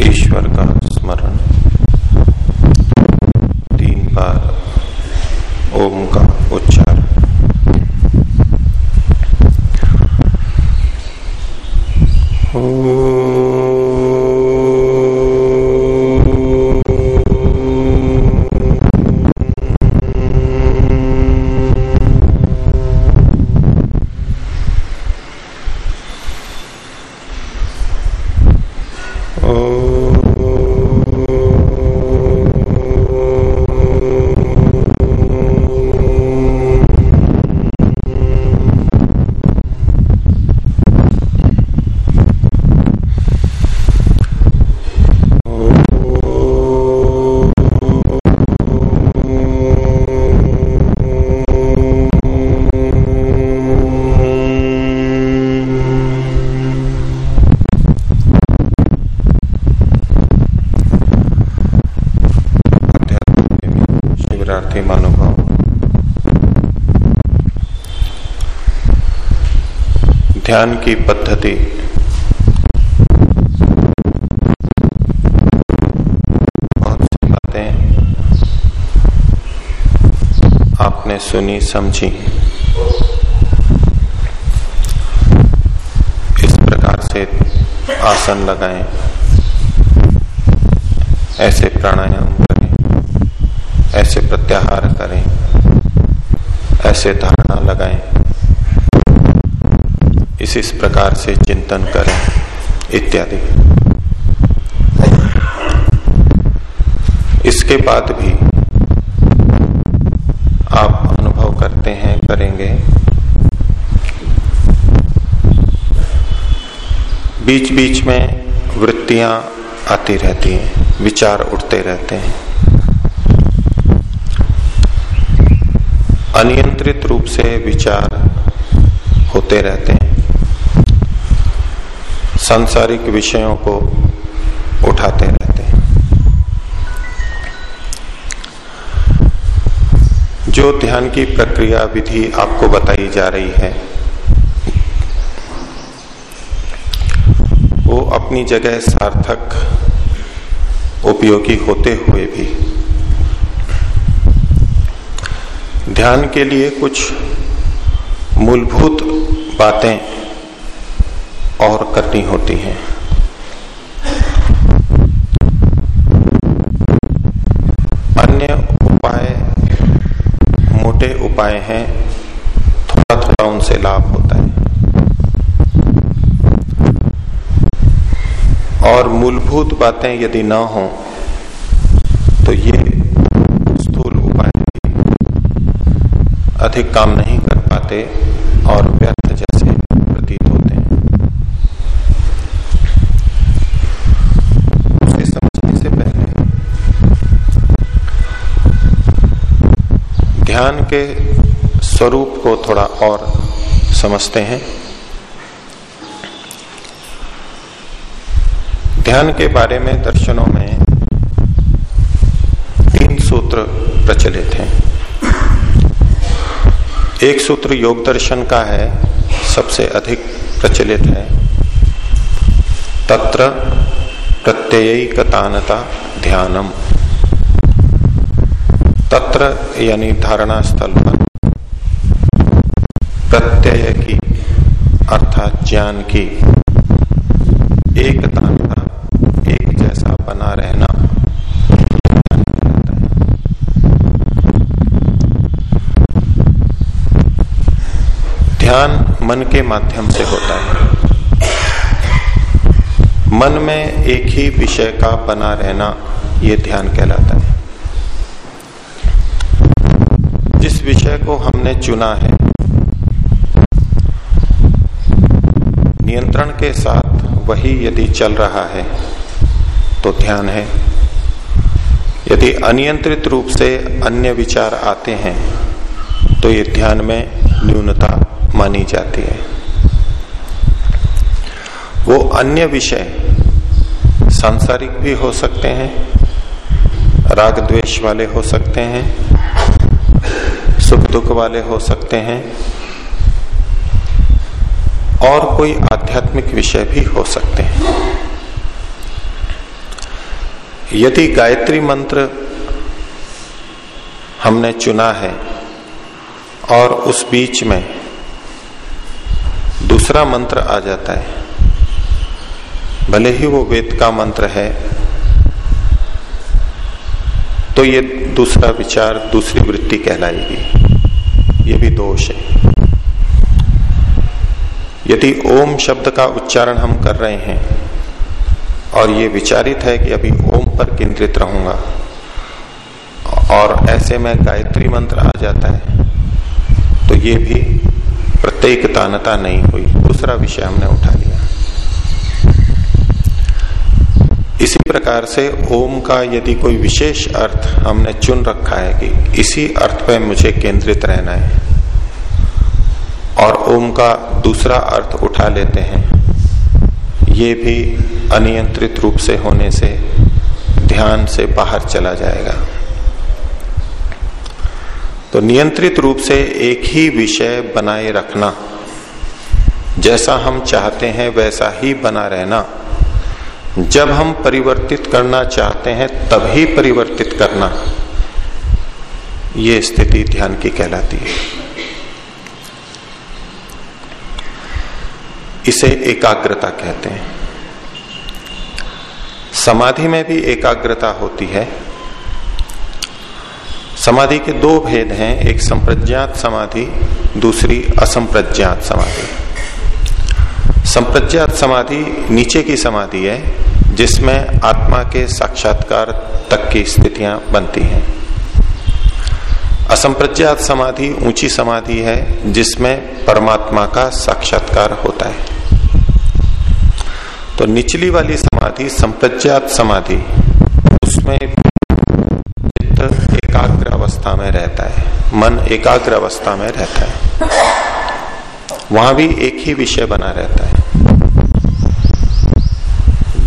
ईश्वर का स्मरण तीन बार ओम का उच्चारण शिविरार्थी महानुभाव ध्यान की पद्धति। बहुत सी बातें आपने सुनी, समझी। इस प्रकार से आसन लगाएँ। ऐसे प्राणायाम करें। ऐसे प्रत्याहार करें। ऐसे धारणा लगाएँ। इस इस प्रकार से चिंतन करें, इत्यादि। इसके बाद भी आप अनुभव करते हैं, करेंगे। बीच बीच में वृत्तियाँ आती रहती हैं, विचार उठते रहते हैं। अनियंत्रित रूप से विचार होते रहते हैं। सांसारिक विषयों को उठाते रहते हैं। जो ध्यान की प्रक्रिया विधि आपको बताई जा रही है, वो अपनी जगह सार्थक, उपयोगी होते हुए भी। ध्यान के लिए कुछ मूलभूत बातें और करनी होती है। अन्य उपाय, मोटे उपाय हैं थोड़ा थोड़ा उनसे लाभ होता है। और मूलभूत बातें यदि ना हो तो ये स्थूल उपाय अधिक काम नहीं कर पाते और व्यर्थ जैसे प्रतीत होते हैं उसे समझने से पहले ध्यान के स्वरूप को थोड़ा और समझते हैं। ध्यान के बारे में दर्शनों में तीन सूत्र प्रचलित हैं। एक सूत्र योग दर्शन का है, सबसे अधिक प्रचलित है। तत्र प्रत्ययिकतानता ध्यानम। तत्र यानी धारणा स्थल पर। प्रत्यय की, अर्थात ज्ञान की एकतानता एक जैसा बना रहना। ध्यान मन के माध्यम से होता है। मन में एक ही विषय का बना रहना, ये ध्यान कहलाता है। जिस विषय को हमने चुना है, नियंत्रण के साथ वही यदि चल रहा है तो ध्यान है, यदि अनियंत्रित रूप से अन्य विचार आते हैं तो ये ध्यान में न्यूनता मानी जाती है। वो अन्य विषय सांसारिक भी हो सकते हैं राग द्वेष वाले हो सकते हैं सुख दुख वाले हो सकते हैं। और कोई आध्यात्मिक विषय भी हो सकते हैं। यदि गायत्री मंत्र हमने चुना है और उस बीच में दूसरा मंत्र आ जाता है, भले ही वो वेद का मंत्र है तो ये दूसरा विचार, दूसरी वृत्ति कहलाएगी। ये भी दोष है। यदि ओम शब्द का उच्चारण हम कर रहे हैं और ये विचारित है कि अभी ओम पर केंद्रित रहूँगा और ऐसे में गायत्री मंत्र आ जाता है तो ये भी प्रत्येक तानता नहीं हुई। दूसरा विषय हमने उठा लिया इसी प्रकार से ओम का यदि कोई विशेष अर्थ हमने चुन रखा है कि इसी अर्थ पर मुझे केंद्रित रहना है, और ओम का दूसरा अर्थ उठा लेते हैं, ये भी अनियंत्रित रूप से होने से ध्यान से बाहर चला जाएगा। तो नियंत्रित रूप से एक ही विषय बनाए रखना, जैसा हम चाहते हैं वैसा ही बना रहना। जब हम परिवर्तित करना चाहते हैं, तभी परिवर्तित करना ये स्थिति ध्यान की कहलाती है। इसे एकाग्रता कहते हैं। समाधि में भी एकाग्रता होती है। समाधि के दो भेद हैं, एक संप्रज्ञात समाधि, दूसरी असंप्रज्ञात समाधि। संप्रज्ञात समाधि नीचे की समाधि है जिसमें आत्मा के साक्षात्कार तक की स्थितियाँ बनती हैं। असंप्रज्ञात समाधि ऊँची समाधि है, जिसमें परमात्मा का साक्षात्कार होता है। तो निचली वाली समाधि, संप्रज्ञात समाधि, उसमें चित्त एकाग्र अवस्था में रहता है, मन एकाग्र अवस्था में रहता है। वहाँ भी एक ही विषय बना रहता है।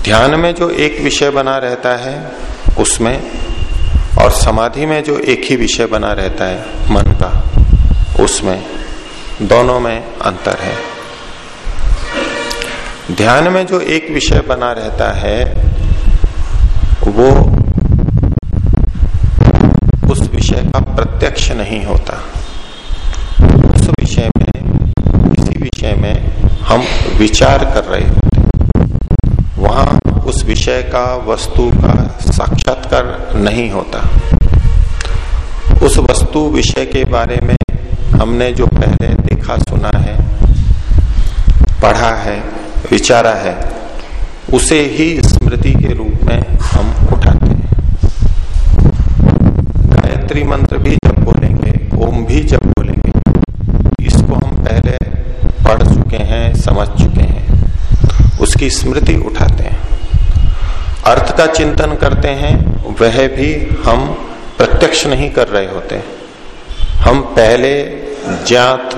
ध्यान में जो एक विषय बना रहता है, उसमें और समाधि में जो एक ही विषय बना रहता है, मन का, उसमें दोनों में अंतर है। ध्यान में जो एक विषय बना रहता है, वो उस विषय का प्रत्यक्ष नहीं होता। उस विषय में किसी विषय में हम विचार कर रहे उस विषय का, वस्तु का साक्षात्कार नहीं होता। उस वस्तु विषय के बारे में हमने जो पहले देखा, सुना है, पढ़ा है, विचारा है, उसे ही स्मृति के रूप में हम उठाते हैं। गायत्री मंत्र भी जब बोलेंगे, ओम भी जब बोलेंगे, इसको हम पहले पढ़ चुके हैं, समझ चुके हैं, उसकी स्मृति उठाते हैं। अर्थ का चिंतन करते हैं, वह भी हम प्रत्यक्ष नहीं कर रहे होते। हम पहले ज्ञात,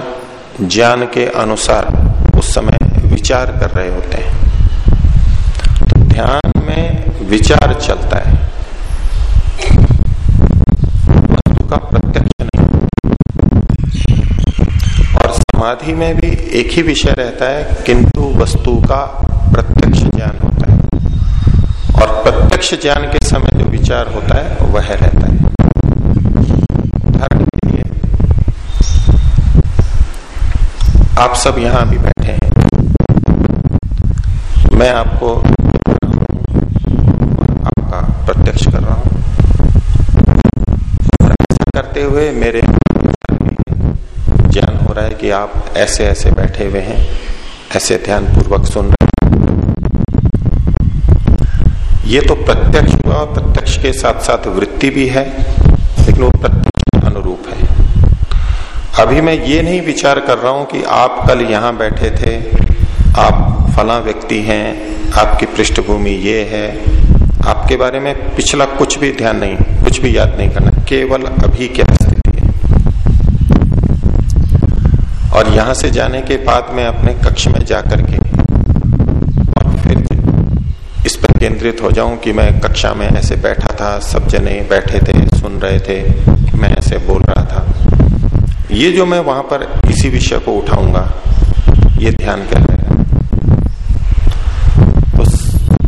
ज्ञान के अनुसार उस समय विचार कर रहे होते हैं। तो ध्यान में विचार चलता है। वस्तु का प्रत्यक्ष नहीं। और समाधि में भी एक ही विषय रहता है, किंतु वस्तु का प्रत्यक्ष ज्ञान होता है। और प्रत्यक्ष ज्ञान के समय जो विचार होता है, वह रहता है। उदाहरण के लिए, आप सब यहाँ भी बैठे हैं। मैं आपको आपका प्रत्यक्ष कर रहा हूँ। ऐसा करते हुए मेरे ज्ञान हो रहा है कि आप ऐसे ऐसे बैठे हुए हैं, ऐसे ध्यान पूर्वक सुन रहे ये तो प्रत्यक्ष हुआ, प्रत्यक्ष के साथ साथ वृत्ति भी है, लेकिन वो प्रत्यक्ष अनुरूप है। अभी मैं ये नहीं विचार कर रहा हूँ कि आप कल यहाँ बैठे थे, आप फला व्यक्ति हैं, आपकी पृष्ठभूमि ये है। आपके बारे में पिछला कुछ भी ध्यान नहीं, कुछ भी याद नहीं करना, केवल अभी क्या स्थिति है। और यहाँ से जाने के बाद मैं अपने कक्ष में जाकर के केंद्रित हो जाऊँ कि मैं कक्षा में ऐसे बैठा था, सब जने बैठे थे, सुन रहे थे, मैं ऐसे बोल रहा था। ये जो मैं वहाँ पर इसी विषय को उठाऊँगा, ये ध्यान कहलाएगा तो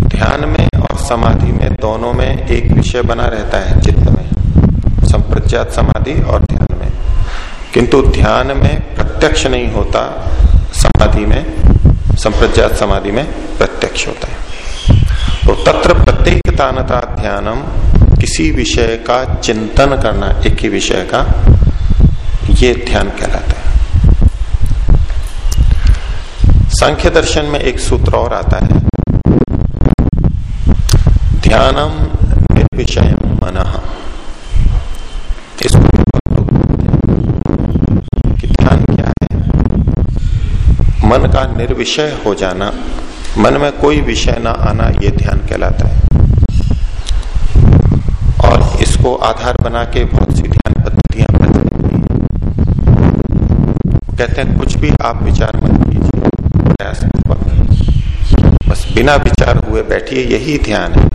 ध्यान में और समाधि में दोनों में एक विषय बना रहता है, चित्त में, संप्रज्ञात समाधि और ध्यान में। किंतु ध्यान में प्रत्यक्ष नहीं होता, समाधि में, संप्रज्ञात समाधि में प्रत्यक्ष होता है। तो तत्र प्रत्येक तानता ध्यानम किसी विषय का चिंतन करना, एक ही विषय का, ये ध्यान कहलाता है। सांख्य दर्शन में एक सूत्र और आता है। ध्यानम निर्विषय मन। ध्यान क्या है? मन का निर्विषय हो जाना मन में कोई विषय ना आना ये ध्यान कहलाता है। और इसको आधार बना के बहुत सी ध्यान पद्धतियाँ प्रचलित हुई कहते हैं, कुछ भी आप विचार मत कीजिए बस बिना विचार हुए बैठिए, यही ध्यान है।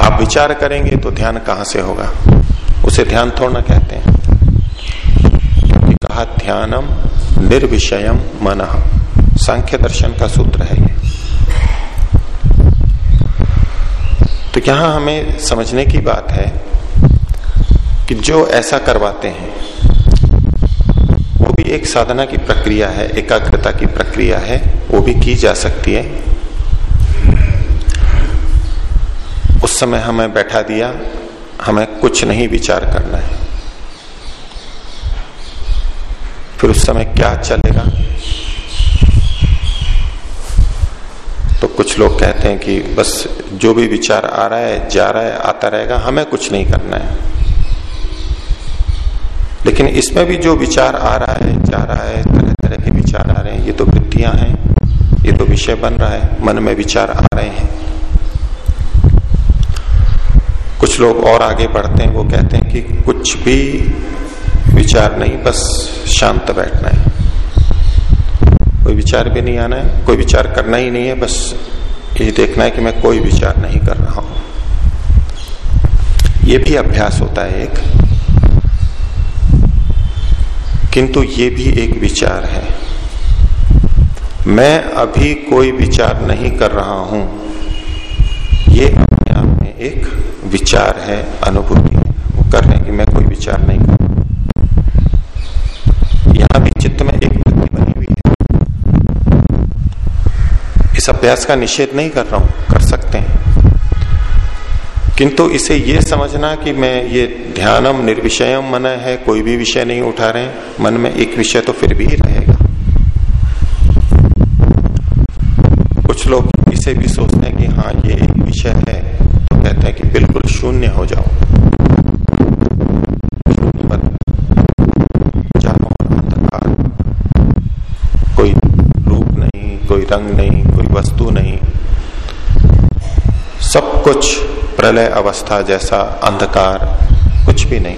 आप विचार करेंगे तो ध्यान कहाँ से होगा? उसे ध्यान थोड़ा कहते हैं। कहा, ध्यानम निर्विषयम मन। सांख्य दर्शन का सूत्र है ये। तो यहाँ हमें समझने की बात है कि जो ऐसा करवाते हैं, वो भी एक साधना की प्रक्रिया है, एकाग्रता की प्रक्रिया है, वो भी की जा सकती है। उस समय हमें बैठा दिया, हमें कुछ नहीं विचार करना है। फिर उस समय क्या चलेगा तो कुछ लोग कहते हैं कि बस जो भी विचार आ रहा है, जा रहा है, आता रहेगा, हमें कुछ नहीं करना है। लेकिन इसमें भी जो विचार आ रहा है, जा रहा है तरह तरह के विचार आ रहे हैं, ये तो वृत्तियाँ हैं, ये तो विषय बन रहा है, मन में विचार आ रहे हैं। कुछ लोग और आगे बढ़ते हैं, वो कहते हैं कि कुछ भी विचार नहीं, बस शांत बैठना है। कोई विचार भी नहीं आना है, कोई विचार करना ही नहीं है, बस ये देखना है कि मैं कोई विचार नहीं कर रहा हूँ। ये भी अभ्यास होता है एक। किंतु ये भी एक विचार है। मैं अभी कोई विचार नहीं कर रहा हूँ। ये अपने आप में एक विचार है, अनुभूति है। वो कर रहे हैं कि मैं कोई विचार नहीं कर रहा यहाँ भी चित्त में एक वृत्ति बनी हुई है इस अभ्यास का निषेध नहीं कर रहा हूँ, कर सकते हैं। किंतु इसे ये समझना कि मैं ये ध्यानम निर्विषयम मन है, कोई भी विषय नहीं उठा रहे मन में एक विषय तो फिर भी रहेगा। कुछ लोग इसे भी सोचते हैं कि हाँ ये एक विषय है तो कहते हैं कि बिल्कुल शून्य हो जाओ। कोई रूप नहीं, कोई रंग नहीं कोई वस्तु नहीं सब कुछ प्रलय अवस्था जैसा अंधकार, कुछ भी नहीं,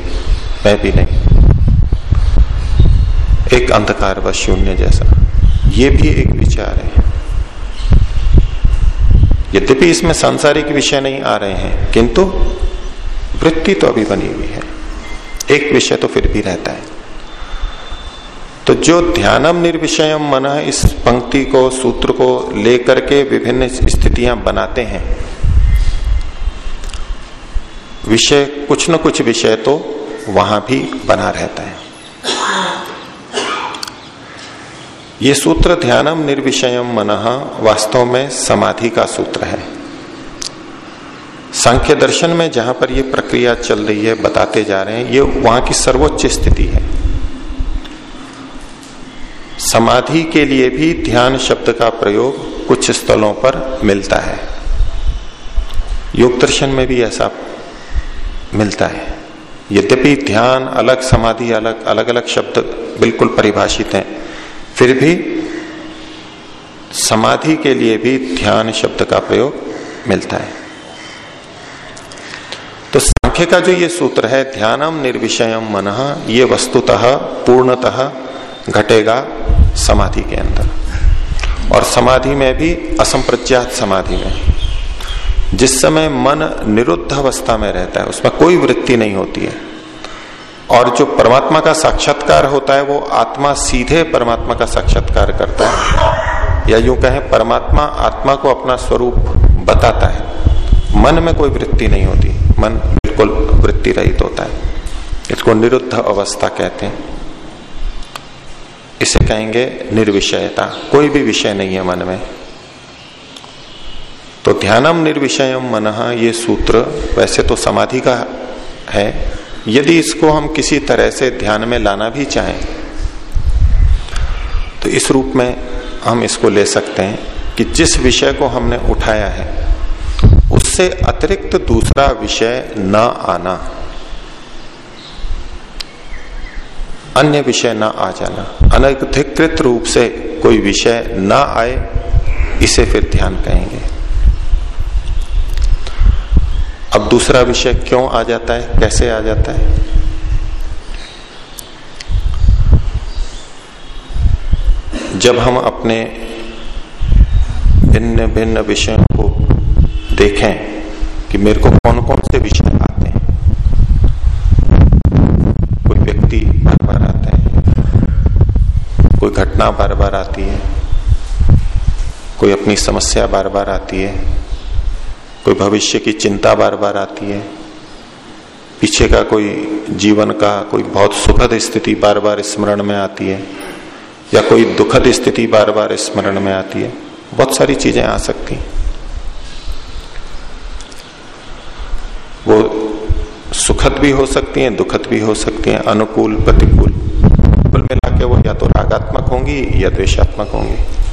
मैं भी नहीं। एक अंधकार व शून्य जैसा। ये भी एक विचार है। यद्यपि इसमें सांसारिक विषय नहीं आ रहे हैं, किंतु वृत्ति तो अभी बनी हुई है। एक विषय तो फिर भी रहता है। तो जो ध्यानम निर्विषयम मन इस पंक्ति को, सूत्र को लेकर के विभिन्न स्थितियाँ बनाते हैं विषय, कुछ न कुछ विषय तो वहाँ भी बना रहता है। ये सूत्र ध्यानम निर्विषयम मन वास्तव में समाधि का सूत्र है। सांख्य दर्शन में जहाँ पर ये प्रक्रिया चल रही है, बताते जा रहे हैं, ये वहाँ की सर्वोच्च स्थिति है। समाधि के लिए भी ध्यान शब्द का प्रयोग कुछ स्थलों पर मिलता है। योग दर्शन में भी ऐसा मिलता है। यद्यपि ध्यान अलग, समाधि अलग अलग अलग शब्द बिल्कुल परिभाषित हैं, फिर भी समाधि के लिए भी ध्यान शब्द का प्रयोग मिलता है। तो सांख्य का जो ये सूत्र है, ध्यानम निर्विषयम मन, ये वस्तुतः, पूर्णतः घटेगा समाधि के अंदर। और समाधि में भी असंप्रज्ञात समाधि में। जिस समय मन निरुद्ध अवस्था में रहता है, उसमें कोई वृत्ति नहीं होती है। और जो परमात्मा का साक्षात्कार होता है, वो आत्मा सीधे परमात्मा का साक्षात्कार करता है। या यूँ कहें, परमात्मा आत्मा को अपना स्वरूप बताता है। मन में कोई वृत्ति नहीं होती। मन बिल्कुल वृत्ति रहित होता है। इसको निरुद्ध अवस्था कहते हैं। इसे कहेंगे निर्विषयता। कोई भी विषय नहीं है मन में। तो ध्यानम निर्विषयम मन, ये सूत्र वैसे तो समाधि का है। यदि इसको हम किसी तरह से ध्यान में लाना भी चाहें तो इस रूप में हम इसको ले सकते हैं कि जिस विषय को हमने उठाया है, उससे अतिरिक्त दूसरा विषय न आना, अन्य विषय न आ जाना, अनधिकृत रूप से कोई विषय न आए, इसे फिर ध्यान कहेंगे। अब दूसरा विषय क्यों आ जाता है? कैसे आ जाता है? जब हम अपने भिन्न भिन्न विषयों को देखें कि मेरे को कौन कौन से विषय आते हैं, कोई व्यक्ति बार बार आता है, कोई घटना बार बार आती है, कोई अपनी समस्या बार बार आती है कोई भविष्य की चिंता बार बार आती है। पीछे का कोई जीवन का कोई बहुत सुखद स्थिति बार बार स्मरण में आती है, या कोई दुखद स्थिति बार बार स्मरण में आती है, बहुत सारी चीज़ें आ सकती हैं। वो सुखद भी हो सकती हैं, दुखद भी हो सकती हैं, अनुकूल, प्रतिकूल। कुल मिला के वो या तो रागात्मक होंगी या द्वेशात्मक होंगी।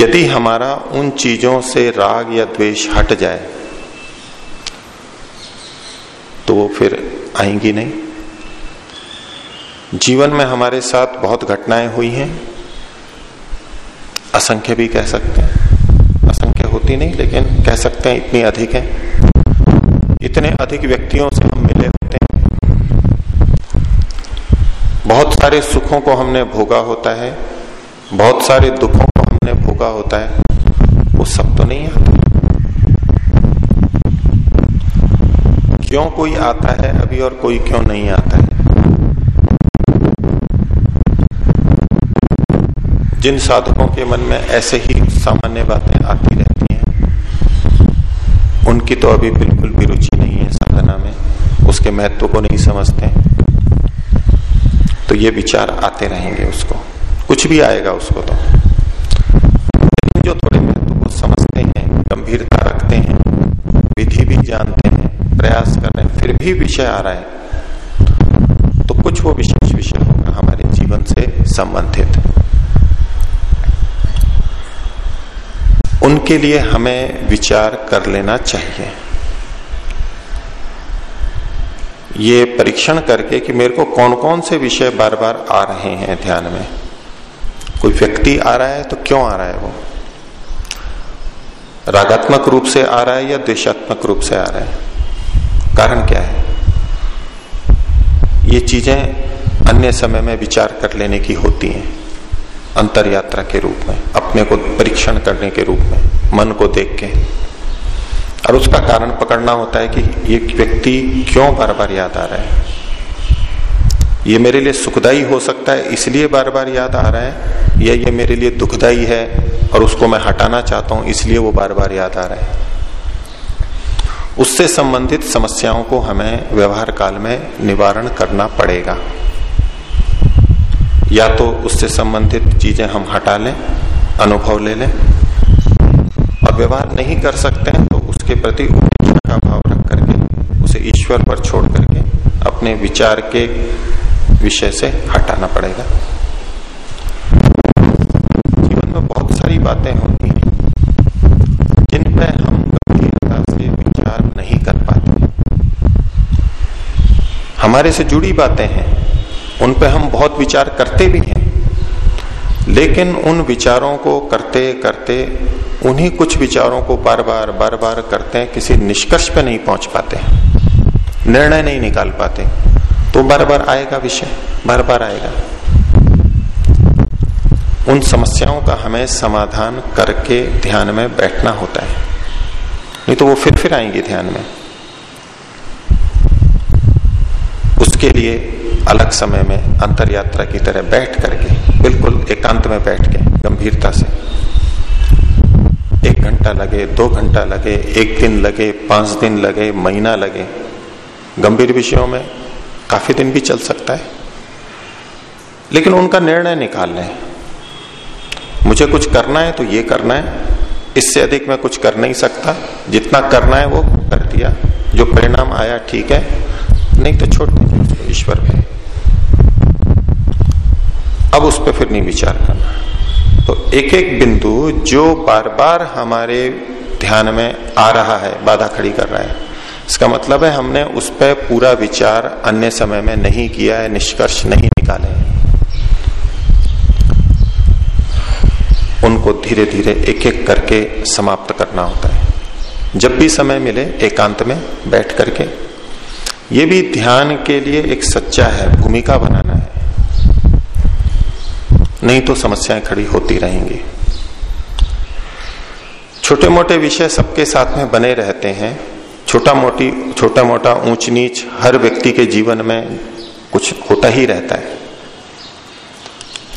यदि हमारा उन चीज़ों से राग या द्वेष हट जाए तो वो फिर आएँगी नहीं। जीवन में हमारे साथ बहुत घटनाएँ हुई हैं। असंख्य भी कह सकते हैं। असंख्य होती नहीं, लेकिन कह सकते हैं इतनी अधिक है। इतने अधिक व्यक्तियों से हम मिले होते हैं। बहुत सारे सुखों को हमने भोगा होता है। बहुत सारे दुखों हमने भोगा होता है, वो सब तो नहीं आता। क्यों कोई आता है अभी और कोई क्यों नहीं आता है? जिन साधकों के मन में ऐसे ही सामान्य बातें आती रहती हैं, उनकी तो अभी बिल्कुल भी रुचि नहीं है साधना में, उसके महत्व को नहीं समझते। तो ये विचार आते रहेंगे उसको। कुछ भी आएगा उसको तो लेकिन जो थोड़े महत्व को समझते हैं गंभीरता रखते हैं, विधि भी जानते हैं, प्रयास कर रहे हैं, फिर भी विषय आ रहा है तो कुछ वो विशेष विषय होगा हमारे जीवन से संबंधित। उनके लिए हमें विचार कर लेना चाहिए। ये परीक्षण करके कि मेरे को कौन कौन से विषय बार बार आ रहे हैं ध्यान में। कोई व्यक्ति आ रहा है तो क्यों आ रहा है वो? रागात्मक रूप से आ रहा है या द्वेशात्मक रूप से आ रहा है? कारण क्या है? ये चीज़ें अन्य समय में विचार कर लेने की होती हैं अंतर यात्रा के रूप में, अपने को परीक्षण करने के रूप में, मन को देख के। और उसका कारण पकड़ना होता है कि ये व्यक्ति क्यों बार बार याद आ रहा है? ये मेरे लिए सुखदाई हो सकता है, इसलिए बार बार याद आ रहा है, या ये मेरे लिए दुखदाई है और उसको मैं हटाना चाहता हूँ, इसलिए वो बार बार याद आ रहा है। उससे संबंधित समस्याओं को हमें व्यवहार काल में निवारण करना पड़ेगा। या तो उससे संबंधित चीज़ें हम हटा लें, अनुभव ले लें, और व्यवहार नहीं कर सकते हैं तो उसके प्रति उपेक्षा का भाव रख करके, उसे ईश्वर पर छोड़ करके, अपने विचार के विषय से हटाना पड़ेगा। जीवन में बहुत सारी बातें होती हैं जिन पर हम गंभीरता से विचार नहीं कर पाते। हमारे से जुड़ी बातें हैं उन पे हम बहुत विचार करते भी हैं, लेकिन उन विचारों को करते करते, उन्हीं कुछ विचारों को बार बार बार बार करते हैं, किसी निष्कर्ष पे नहीं पहुँच पाते, निर्णय नहीं निकाल पाते। तो बार बार आएगा विषय, बार बार आएगा। उन समस्याओं का हमें समाधान करके ध्यान में बैठना होता है। नहीं तो वो फिर फिर आएँगे ध्यान में। उसके लिए अलग समय में अंतर यात्रा की तरह बैठ करके, बिल्कुल एकांत में बैठ के, गंभीरता से। एक घंटा लगे, दो घंटा लगे, एक दिन लगे, पाँच दिन लगे, महीना लगे। गंभीर विषयों में काफ़ी दिन भी चल सकता है। लेकिन उनका निर्णय निकाल लें मुझे कुछ करना है तो ये करना है। इससे अधिक मैं कुछ कर नहीं सकता। जितना करना है वो कर दिया। जो परिणाम आया ठीक है। नहीं तो छोड़ दीजिए उसको, ईश्वर पे अब उस पर फिर नहीं विचार करना। तो एक एक बिंदु जो बार बार हमारे ध्यान में आ रहा है, बाधा खड़ी कर रहा है। इसका मतलब है हमने उस पर पूरा विचार अन्य समय में नहीं किया है, निष्कर्ष नहीं निकाले उनको धीरे धीरे एक एक करके समाप्त करना होता है। जब भी समय मिले, एकांत में बैठ करके। ये भी ध्यान के लिए एक सच्चा है, भूमिका बनाना है। नहीं तो समस्याएँ खड़ी होती रहेंगी। छोटे मोटे विषय सबके साथ में बने रहते हैं। छोटा मोटी छोटा मोटा ऊंच नीच हर व्यक्ति के जीवन में कुछ होता ही रहता है।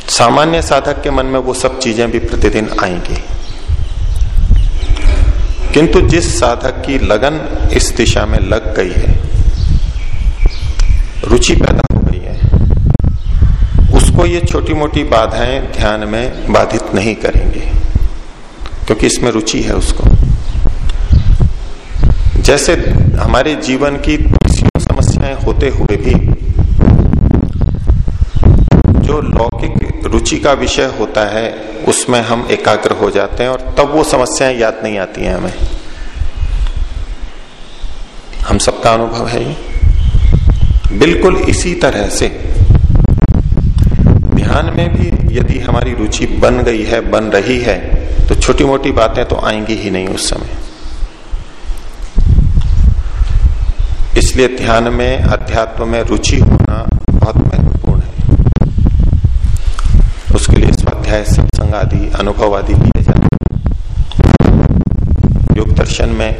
सामान्य साधक के मन में वो सब चीज़ें भी प्रतिदिन आएँगी। किंतु जिस साधक की लगन इस दिशा में लग गई है, रुचि पैदा हो गई है, उसको ये छोटी मोटी बाधाएँ ध्यान में बाधित नहीं करेंगे, क्योंकि इसमें रुचि है उसको। जैसे हमारे जीवन की समस्याएँ होते हुए भी, जो लौकिक रुचि का विषय होता है, उसमें हम एकाग्र हो जाते हैं और तब वो समस्याएँ याद नहीं आती हैं हमें। हम सबका अनुभव है ये। बिल्कुल इसी तरह से, ध्यान में भी यदि हमारी रुचि बन गई है, बन रही है तो छोटी मोटी बातें तो आएँगी ही नहीं उस समय। इसलिए ध्यान में, अध्यात्म में रुचि होना बहुत महत्वपूर्ण है। उसके लिए स्वाध्याय सत्संग आदि अनुभव आदि लिए जाते योग दर्शन में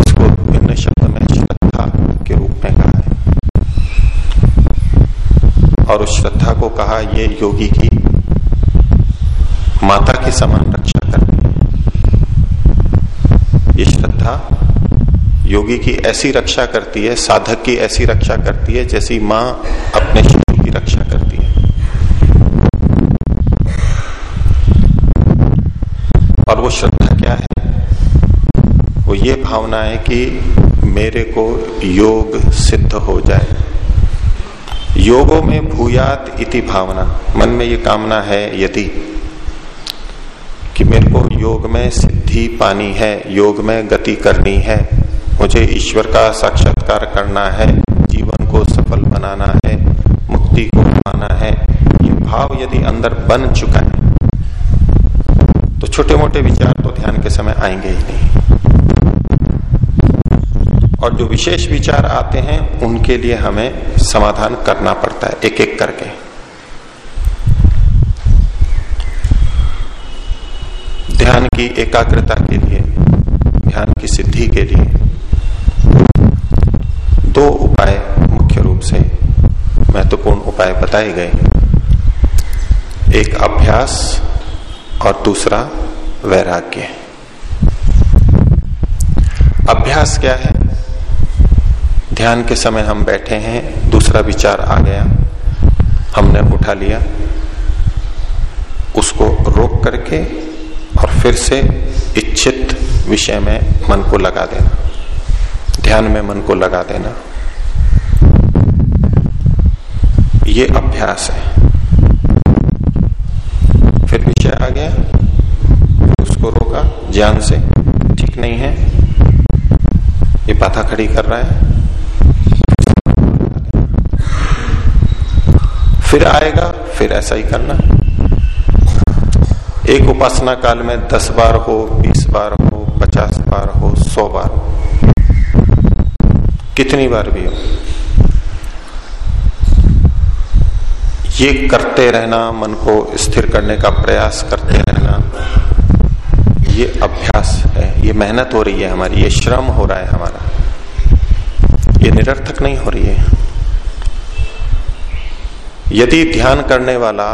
इसको भिन्न शब्द में श्रद्धा के रूप में कहा है। और उस श्रद्धा को कहा, ये योगी की माता के समान रक्षा करती है ये श्रद्धा योगी की ऐसी रक्षा करती है, साधक की ऐसी रक्षा करती है, जैसी माँ अपने शिशु की रक्षा करती है। और वो श्रद्धा क्या है? वो ये भावना है कि मेरे को योग सिद्ध हो जाए। योगों में भूयात इति भावना। मन में ये कामना है यदि कि मेरे को योग में सिद्धि पानी है, योग में गति करनी है मुझे ईश्वर का साक्षात्कार करना है, जीवन को सफल बनाना है, मुक्ति को पाना है। ये भाव यदि अंदर बन चुका है तो छोटे मोटे विचार तो ध्यान के समय आएँगे ही नहीं। और जो विशेष विचार आते हैं, उनके लिए हमें समाधान करना पड़ता है एक एक करके। ध्यान की एकाग्रता के लिए, ध्यान की सिद्धि के लिए दो उपाय मुख्य रूप से महत्वपूर्ण उपाय बताए गए एक, अभ्यास और दूसरा, वैराग्य। अभ्यास क्या है? ध्यान के समय हम बैठे हैं, दूसरा विचार आ गया, हमने उठा लिया, उसको रोक करके और फिर से इच्छित विषय में मन को लगा देना, ध्यान में मन को लगा देना। ये अभ्यास है। फिर विषय आ गया। उसको रोका, ज्ञान से। ठीक नहीं है। ये बाधा खड़ी कर रहा है। फिर आएगा, फिर ऐसा ही करना। एक उपासना काल में दस बार हो, बीस बार हो, पचास बार हो, सौ बार कितनी बार भी हो। ये करते रहना, मन को स्थिर करने का प्रयास करते रहना, ये अभ्यास है, ये मेहनत हो रही है हमारी, ये श्रम हो रहा है हमारा। ये निरर्थक नहीं हो रही है। यदि ध्यान करने वाला,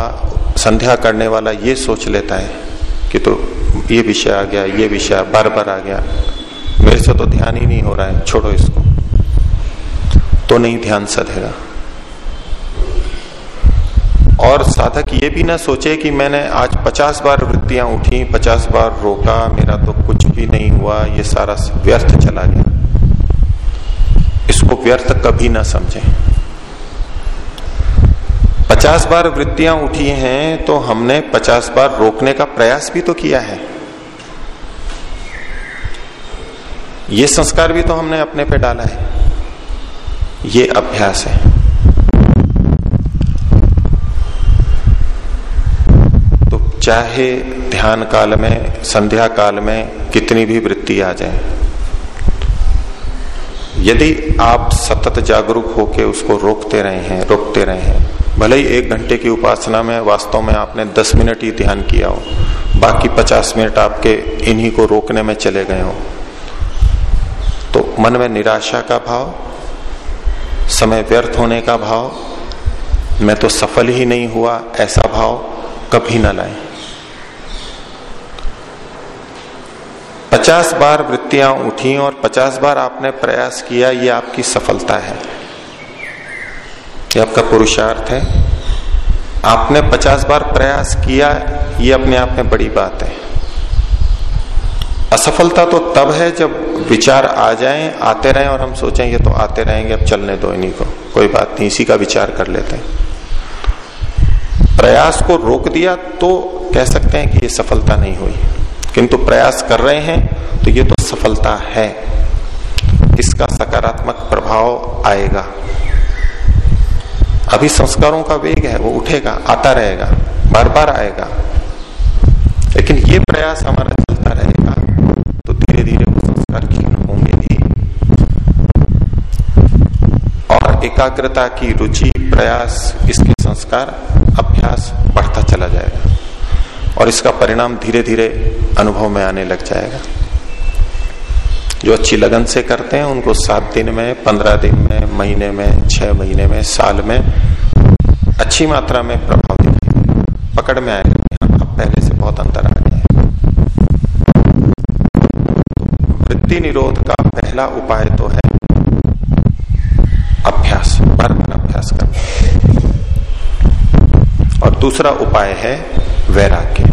संध्या करने वाला ये सोच लेता है कि तो ये विषय आ गया, ये विषय बार बार आ गया, मेरे से तो ध्यान ही नहीं हो रहा है, छोड़ो इसको। तो नहीं ध्यान सधेगा। और साधक ये भी ना सोचे कि मैंने आज पचास बार वृत्तियाँ उठी, पचास बार रोका, मेरा तो कुछ भी नहीं हुआ, ये सारा व्यर्थ चला गया। इसको व्यर्थ कभी ना समझे। पचास बार वृत्तियाँ उठी हैं तो हमने पचास बार रोकने का प्रयास भी तो किया है। ये संस्कार भी तो हमने अपने पे डाला है। ये अभ्यास है। चाहे ध्यान काल में, संध्या काल में कितनी भी वृत्ति आ जाए। यदि आप सतत जागरूक होकर उसको रोकते रहे हैं, रोकते रहे हैं, भले ही एक घंटे की उपासना में वास्तव में आपने दस मिनट ही ध्यान किया हो, बाकी पचास मिनट आपके इन्हीं को रोकने में चले गए हो तो मन में निराशा का भाव, समय व्यर्थ होने का भाव, मैं तो सफल ही नहीं हुआ ऐसा भाव कभी ना लाए। पचास बार वृत्तियाँ उठी और पचास बार आपने प्रयास किया, ये आपकी सफलता है। ये आपका पुरुषार्थ है। आपने पचास बार प्रयास किया, ये अपने आप में बड़ी बात है। असफलता तो तब है जब विचार आ जाएँ, आते रहें और हम सोचें, ये तो आते रहेंगे, अब चलने दो इन्हीं को। कोई बात नहीं, इसी का विचार कर लेते हैं। प्रयास को रोक दिया तो कह सकते हैं कि ये सफलता नहीं हुई। किंतु प्रयास कर रहे हैं तो ये तो सफलता है। इसका सकारात्मक प्रभाव आएगा। अभी संस्कारों का वेग है, वो उठेगा, आता रहेगा बार बार आएगा। लेकिन ये प्रयास हमारा चलता रहेगा तो धीरे धीरे वो संस्कार क्षीण होंगे ही। और एकाग्रता की रुचि, प्रयास, इसके संस्कार, अभ्यास, बढ़ता चला जाएगा। और इसका परिणाम धीरे धीरे अनुभव में आने लग जाएगा। जो अच्छी लगन से करते हैं, उनको सात दिन में, पंद्रह दिन में, महीने में, छह महीने में, साल में अच्छी मात्रा में प्रभाव दिखाई पकड़ में आएगा अब पहले से बहुत अंतर आ गया है। तो वृत्ति निरोध का पहला उपाय तो है अभ्यास, बार बार अभ्यास करना। और दूसरा उपाय है वैराग्य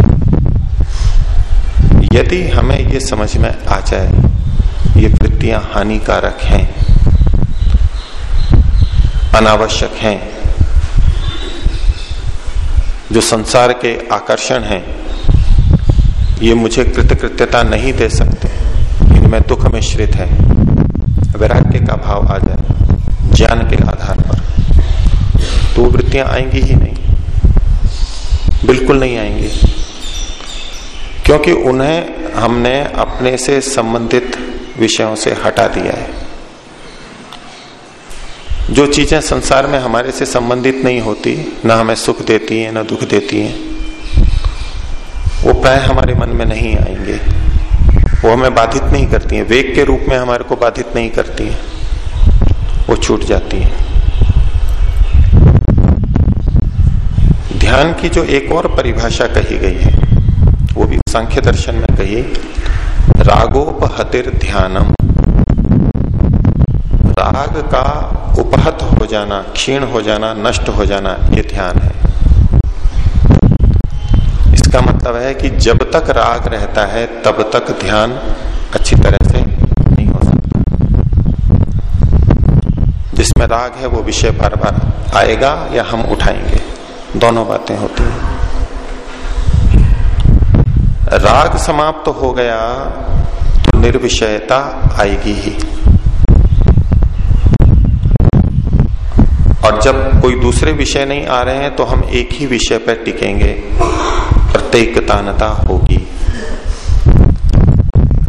यदि हमें ये समझ में आ जाए, ये वृत्तियाँ हानिकारक हैं, अनावश्यक हैं, जो संसार के आकर्षण हैं, ये मुझे कृतकृत्यता नहीं दे सकते। इनमें दुख मिश्रित है। वैराग्य का भाव आ जाए, ज्ञान के आधार पर। तो वृत्तियाँ आएँगी ही नहीं। बिल्कुल नहीं आएँगी। क्योंकि उन्हें, हमने अपने से संबंधित विषयों से हटा दिया है। जो चीज़ें संसार में हमारे से संबंधित नहीं होती, ना हमें सुख देती हैं, ना दुख देती हैं, वो प्राय हमारे मन में नहीं आएँगे। वो हमें बाधित नहीं करती हैं। वेग के रूप में हमारे को बाधित नहीं करती हैं। वो छूट जाती है। ध्यान की जो एक और परिभाषा कही गई है, वो भी सांख्य दर्शन में कही रागोपहतिर ध्यानम। राग का उपहत हो जाना, क्षीण हो जाना, नष्ट हो जाना, ये ध्यान है। इसका मतलब है कि जब तक राग रहता है, तब तक ध्यान अच्छी तरह से नहीं हो सकता। जिसमें राग है, वो विषय बार बार आएगा या हम उठाएँगे। दोनों बातें होती हैं। राग समाप्त तो हो गया तो निर्विषयता आएगी ही। और जब कोई दूसरे विषय नहीं आ रहे हैं तो हम एक ही विषय पर टिकेंगे। प्रत्येकतानता होगी।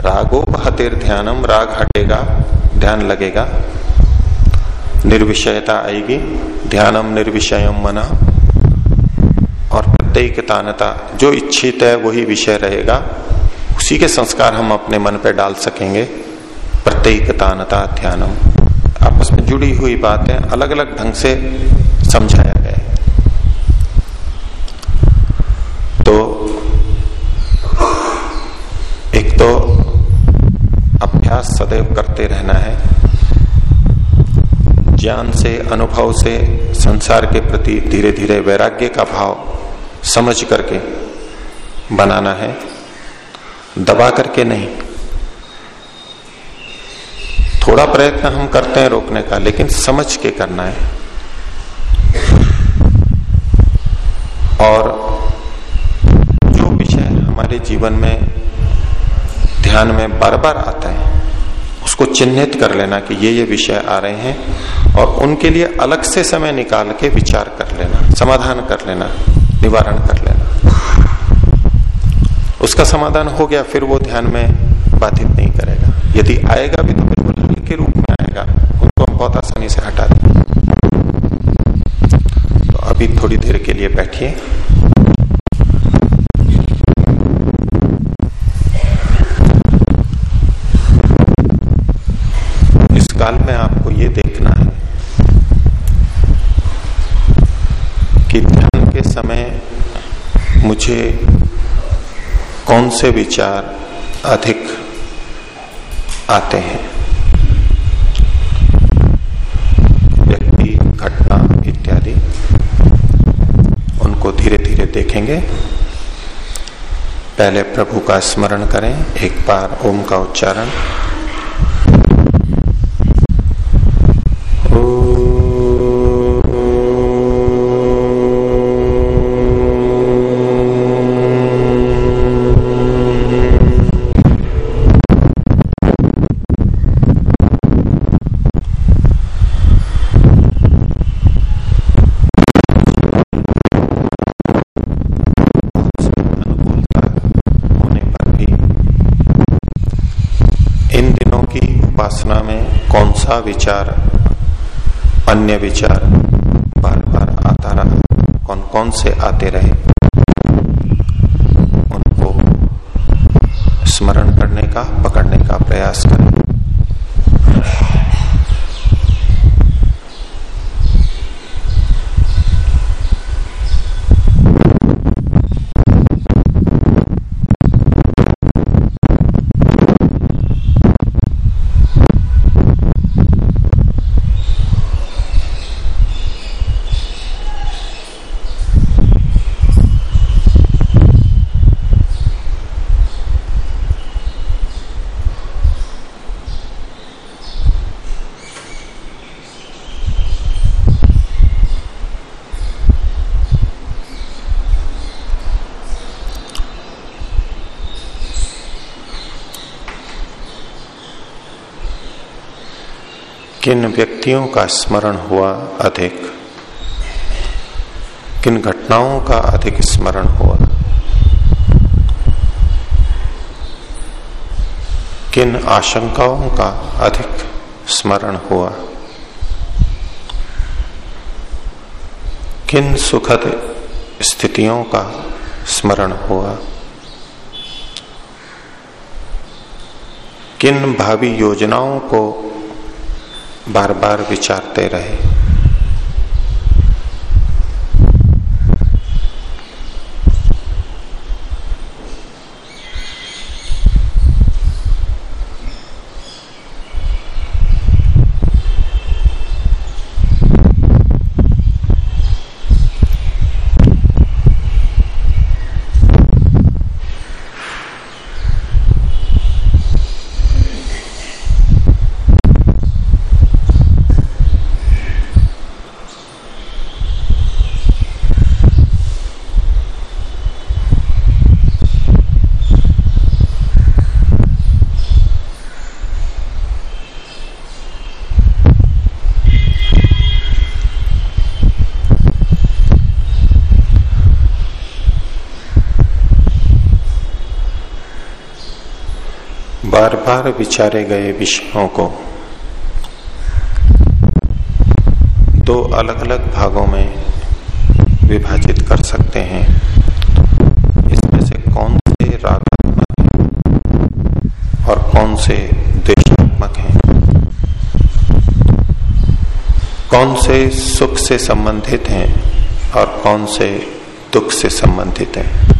रागोपहतिर ध्यानम, राग हटेगा, ध्यान लगेगा। निर्विषयता आएगी, ध्यानम निर्विषयम मना। और प्रत्ययिकतानता जो इच्छित है, वही विषय रहेगा। उसी के संस्कार हम अपने मन पर डाल सकेंगे। प्रत्ययिकतानता ध्यानम। आपस में जुड़ी हुई बातें अलग अलग ढंग से समझाया गया तो एक तो अभ्यास सदैव करते रहना है। ज्ञान से, अनुभव से, संसार के प्रति धीरे धीरे वैराग्य का भाव समझ करके बनाना है। दबा करके नहीं। थोड़ा प्रयत्न हम करते हैं रोकने का, लेकिन समझ के करना है। और जो विषय हमारे जीवन में, ध्यान में बार बार आता है, उसको चिन्हित कर लेना कि ये ये विषय आ रहे हैं और उनके लिए अलग से समय निकाल के विचार कर लेना, समाधान कर लेना। निवारण कर लेना। उसका समाधान हो गया, फिर वो ध्यान में बाधित नहीं करेगा। यदि आएगा भी तो बिल्कुल हल्के रूप में आएगा, उसको हम बहुत आसानी से हटा देंगे। तो अभी थोड़ी देर के लिए बैठिए। इस काल में आपको ये देखना है कि ध्यान के समय मुझे कौन से विचार अधिक आते हैं? व्यक्ति, घटना इत्यादि, उनको धीरे धीरे देखेंगे। पहले प्रभु का स्मरण करें, एक बार ओम का उच्चारण। उपासना में कौन सा विचार, अन्य विचार बार बार आता रहा? कौन कौन से आते रहे? उनको स्मरण करने का, पकड़ने का प्रयास करें किन व्यक्तियों का स्मरण हुआ अधिक। किन घटनाओं का अधिक स्मरण हुआ? किन आशंकाओं का अधिक स्मरण हुआ? किन सुखद स्थितियों का स्मरण हुआ? किन भावी योजनाओं को बार बार विचारते रहे। बार बार विचारे गए विषयों को। दो अलग अलग भागों में विभाजित कर सकते हैं। इसमें से कौन से रागात्मक हैं और कौन से द्वेषात्मक हैं? कौन से सुख से संबंधित हैं और कौन से दुख से संबंधित हैं?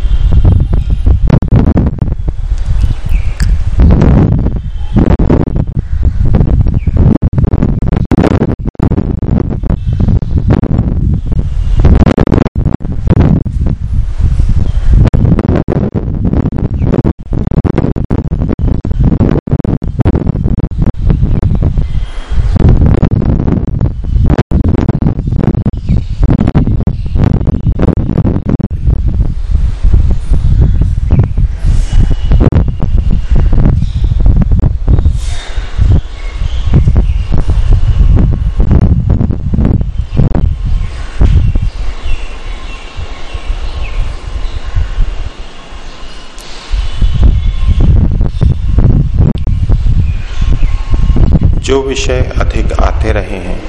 विषय अधिक आते रहे हैं।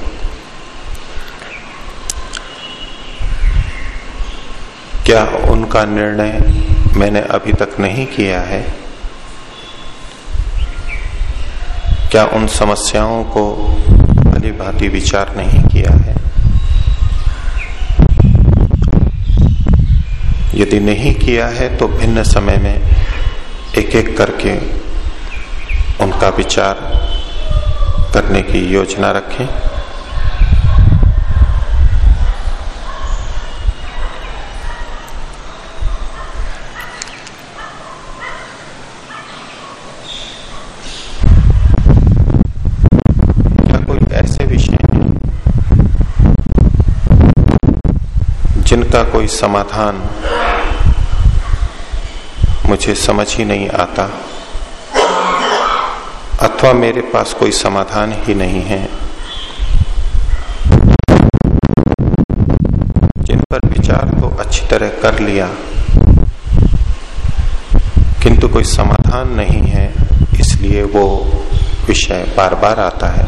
क्या उनका निर्णय मैंने अभी तक नहीं किया है? क्या उन समस्याओं को भली भांति विचार नहीं किया है? यदि नहीं किया है तो भिन्न समय में एक एक करके उनका विचार करने की योजना रखें। जिनका कोई समाधान मुझे समझ ही नहीं आता? अथवा मेरे पास कोई समाधान ही नहीं है। जिन पर विचार तो अच्छी तरह कर लिया, किंतु कोई समाधान नहीं है, इसलिए वो विषय बार बार आता है।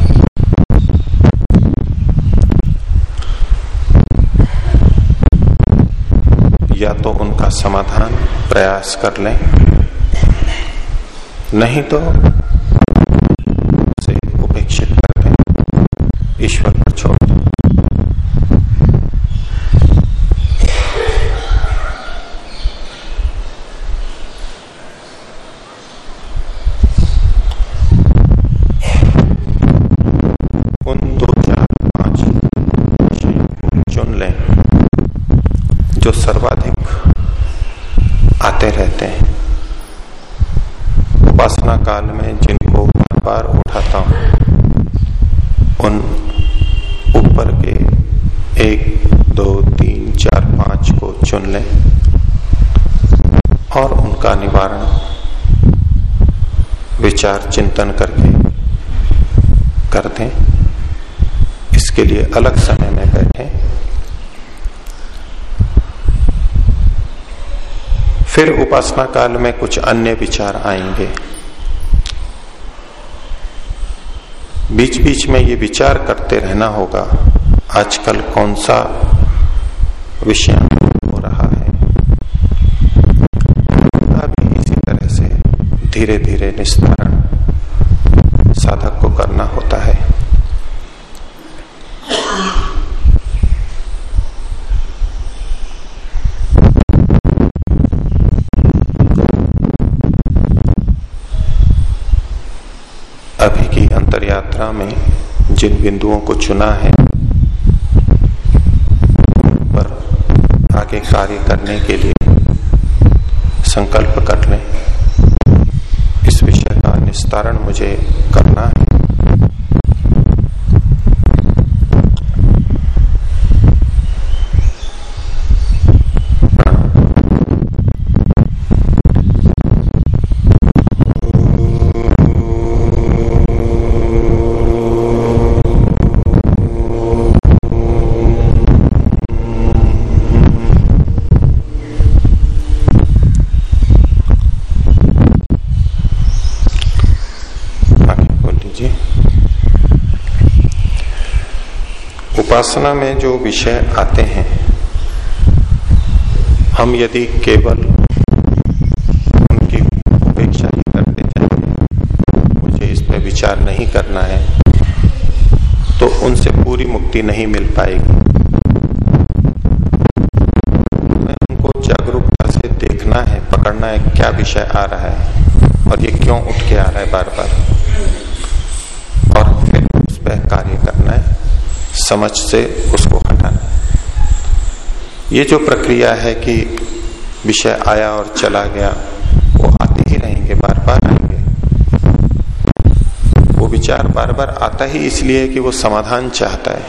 या तो उनका समाधान प्रयास कर लें, नहीं तो से उपेक्षित कर दें ईश्वर पर छोड़ दें। उन दो चार पाँच चुन लें, जो सर्वाधिक आते रहते हैं। उपासना काल में जिनको बार बार उठाता हूँ। उन ऊपर के एक, दो, तीन, चार, पाँच को चुन लें और उनका निवारण, विचार, चिंतन करके कर दें। इसके लिए अलग समय में बैठें। फिर उपासना काल में कुछ अन्य विचार आएँगे। बीच बीच में ये विचार करते रहना होगा, आजकल कौन सा विषय हो रहा है? भी इसी तरह से धीरे धीरे निस्तारण साधक को करना होता है। यात्रा में जिन बिंदुओं को चुना है, पर आगे कार्य करने के लिए संकल्प कर लें। इस विषय का निस्तारण मुझे करना है। उपासना में जो विषय आते हैं, हम यदि केवल उनकी उपेक्षा ही करते जाएँगे मुझे इस पर विचार नहीं करना है तो उनसे पूरी मुक्ति नहीं मिल पाएगी। हमें उनको जागरूकता से देखना है, पकड़ना है क्या विषय आ रहा है और ये क्यों उठ के आ रहा है बार बार और फिर उस पर कार्य समझ से उसको हटाना। ये जो प्रक्रिया है कि विषय आया और चला गया, वो आते ही रहेंगे बार बार आएँगे। वो विचार बार बार आता ही इसलिए कि वो समाधान चाहता है।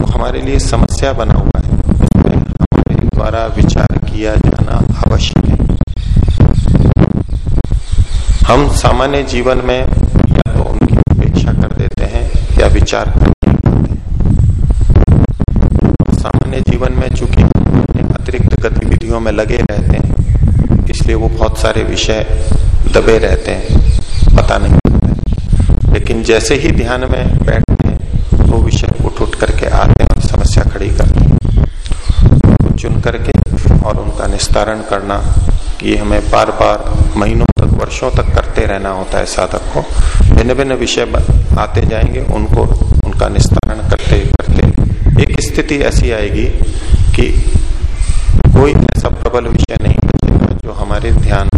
वो हमारे लिए समस्या बना हुआ है। हमारे द्वारा विचार किया जाना आवश्यक है। हम सामान्य जीवन में या तो उनकी उपेक्षा कर देते हैं या विचार कर जीवन में चूँकि अतिरिक्त गतिविधियों में लगे रहते हैं, इसलिए वो बहुत सारे विषय दबे रहते हैं, पता नहीं लगता लेकिन जैसे ही ध्यान में बैठते हैं, वो विषय उठ उठ करके आते हैं और समस्या खड़ी करते हैं। उनको चुन करके और उनका निस्तारण करना, ये हमें बार बार महीनों तक, वर्षों तक करते रहना होता है साधक को। भिन्न भिन्न विषय आते जाएँगे, उनको, उनका निस्तारण करते करते स्थिति ऐसी आएगी कि कोई ऐसा प्रबल विषय नहीं बचेगा जो हमारे ध्यान